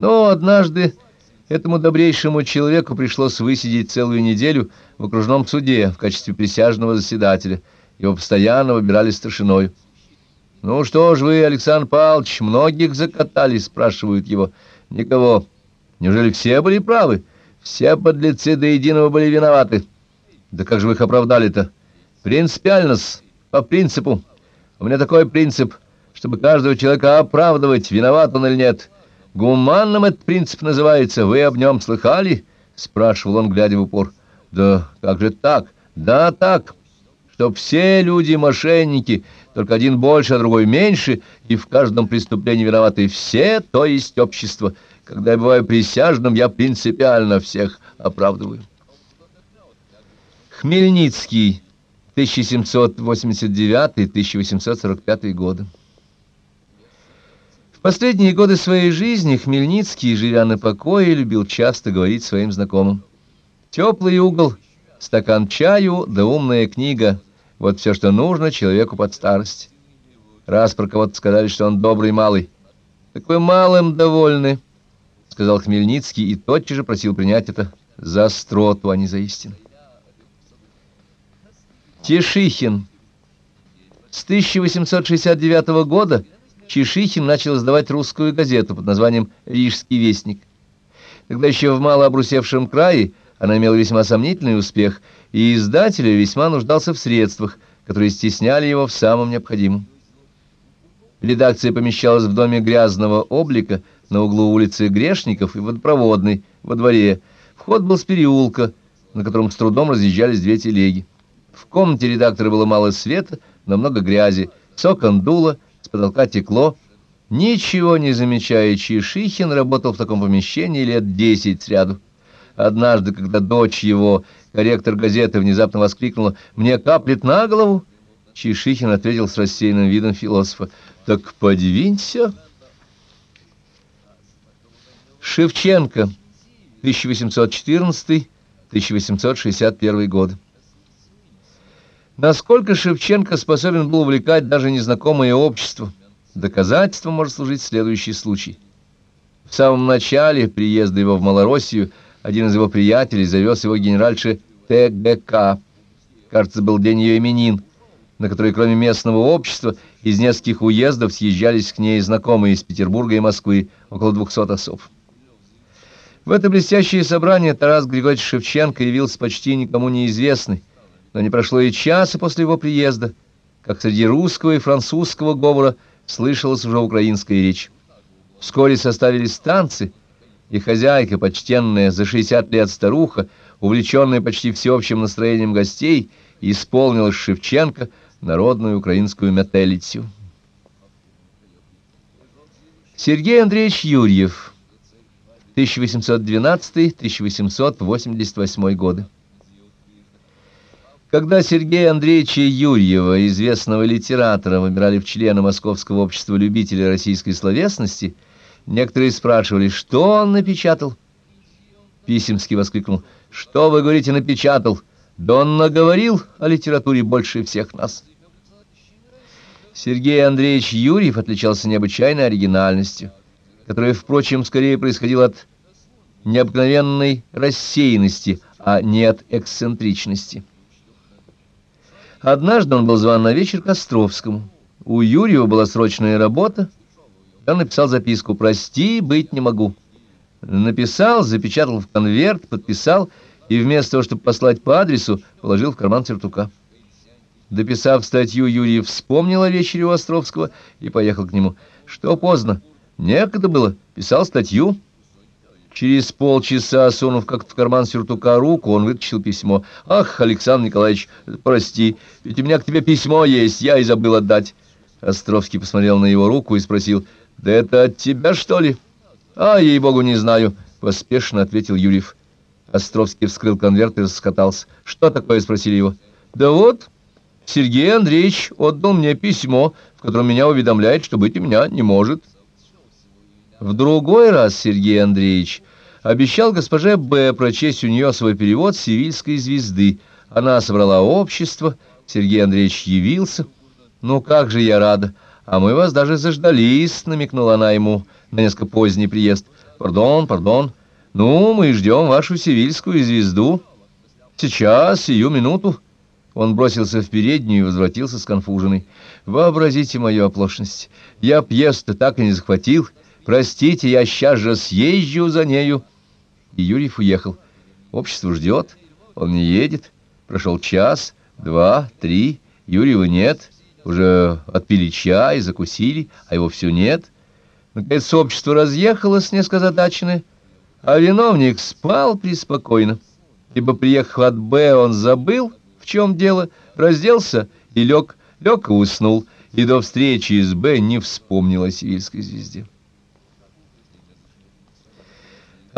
Но однажды этому добрейшему человеку пришлось высидеть целую неделю в окружном суде в качестве присяжного заседателя. Его постоянно выбирали старшиной. «Ну что ж вы, Александр Павлович, многих закатали?» — спрашивают его. «Никого. Неужели все были правы? Все подлецы до единого были виноваты. Да как же вы их оправдали-то? Принципиально-с, по принципу. У меня такой принцип, чтобы каждого человека оправдывать, виноват он или нет». Гуманным этот принцип называется. Вы об нем слыхали? Спрашивал он, глядя в упор. Да как же так? Да так. Чтоб все люди мошенники, только один больше, а другой меньше, и в каждом преступлении виноваты все, то есть общество. Когда я бываю присяжным, я принципиально всех оправдываю. Хмельницкий, 1789-1845 годы. Последние годы своей жизни Хмельницкий, живя на покое, любил часто говорить своим знакомым. «Теплый угол, стакан чаю да умная книга — вот все, что нужно человеку под старость». Раз про кого-то сказали, что он добрый малый. «Так вы малым довольны», — сказал Хмельницкий и тотчас же просил принять это за остроту, а не за истину. Тишихин. С 1869 года Чешихин начал издавать русскую газету под названием «Рижский вестник». Тогда еще в малообрусевшем крае она имела весьма сомнительный успех, и издатель весьма нуждался в средствах, которые стесняли его в самом необходимом. Редакция помещалась в доме грязного облика на углу улицы Грешников и водопроводной, во дворе. Вход был с переулка, на котором с трудом разъезжались две телеги. В комнате редактора было мало света, но много грязи, сокон дуло, с потолка текло. Ничего не замечая, Чешихин работал в таком помещении лет десять сряду. Однажды, когда дочь его, корректор газеты, внезапно воскликнула «Мне каплет на голову!», Чешихин ответил с рассеянным видом философа «Так подвинься!» Шевченко, 1814-1861 годы. Насколько Шевченко способен был увлекать даже незнакомое общество, доказательством может служить следующий случай. В самом начале приезда его в Малороссию один из его приятелей завез его генеральше ТГК. Кажется, был день ее именин, на который кроме местного общества из нескольких уездов съезжались к ней знакомые из Петербурга и Москвы, около двухсот особ. В это блестящее собрание Тарас Григорьевич Шевченко явился почти никому неизвестный, но не прошло и часа после его приезда, как среди русского и французского говора слышалась уже украинская речь. Вскоре составились танцы, и хозяйка, почтенная за 60 лет старуха, увлеченная почти всеобщим настроением гостей, исполнила Шевченко народную украинскую метелицу. Сергей Андреевич Юрьев, 1812-1888 годы. Когда Сергея Андреевича Юрьева, известного литератора, выбирали в члены Московского общества любителей российской словесности, некоторые спрашивали, что он напечатал. Писемский воскликнул, что вы говорите напечатал? Да он наговорил о литературе больше всех нас. Сергей Андреевич Юрьев отличался необычайной оригинальностью, которая, впрочем, скорее происходила от необыкновенной рассеянности, а не от эксцентричности. Однажды он был зван на вечер к Островскому. У Юрьева была срочная работа. Он написал записку «Прости, быть не могу». Написал, запечатал в конверт, подписал и вместо того, чтобы послать по адресу, положил в карман сюртука. Дописав статью, Юрий вспомнил о вечере у Островского и поехал к нему. Что поздно? Некогда было. Писал статью. Через полчаса, сунув как-то в карман сюртука руку, он вытащил письмо. «Ах, Александр Николаевич, прости, ведь у меня к тебе письмо есть, я и забыл отдать». Островский посмотрел на его руку и спросил, «Да это от тебя, что ли?» «А, ей-богу, не знаю», — поспешно ответил Юрьев. Островский вскрыл конверт и раскатался. «Что такое?» — спросили его. «Да вот, Сергей Андреевич отдал мне письмо, в котором меня уведомляет, что быть у меня не может». В другой раз Сергей Андреевич обещал госпоже Б. прочесть у нее свой перевод «Сивильской звезды». Она собрала общество, Сергей Андреевич явился. «Ну как же я рада! А мы вас даже заждались», — намекнула она ему на несколько поздний приезд. Пардон, пардон. Ну, мы ждем вашу севильскую звезду. Сейчас, сию минуту. Он бросился в переднюю и возвратился с конфуженной. Вообразите мою оплошность. Я пьесу-то так и не захватил. Простите, я сейчас же съезжу за нею. И Юрьев уехал. Общество ждет. Он не едет. Прошел час, два, три. Юрьева нет. Уже отпили чай, закусили, а его все нет. Наконец общество разъехалось, несколько задаченное, а виновник спал преспокойно, ибо, приехав от Б, он забыл, в чем дело, разделся и лег, лег и уснул, и до встречи с Б не вспомнил о сивильской звезде.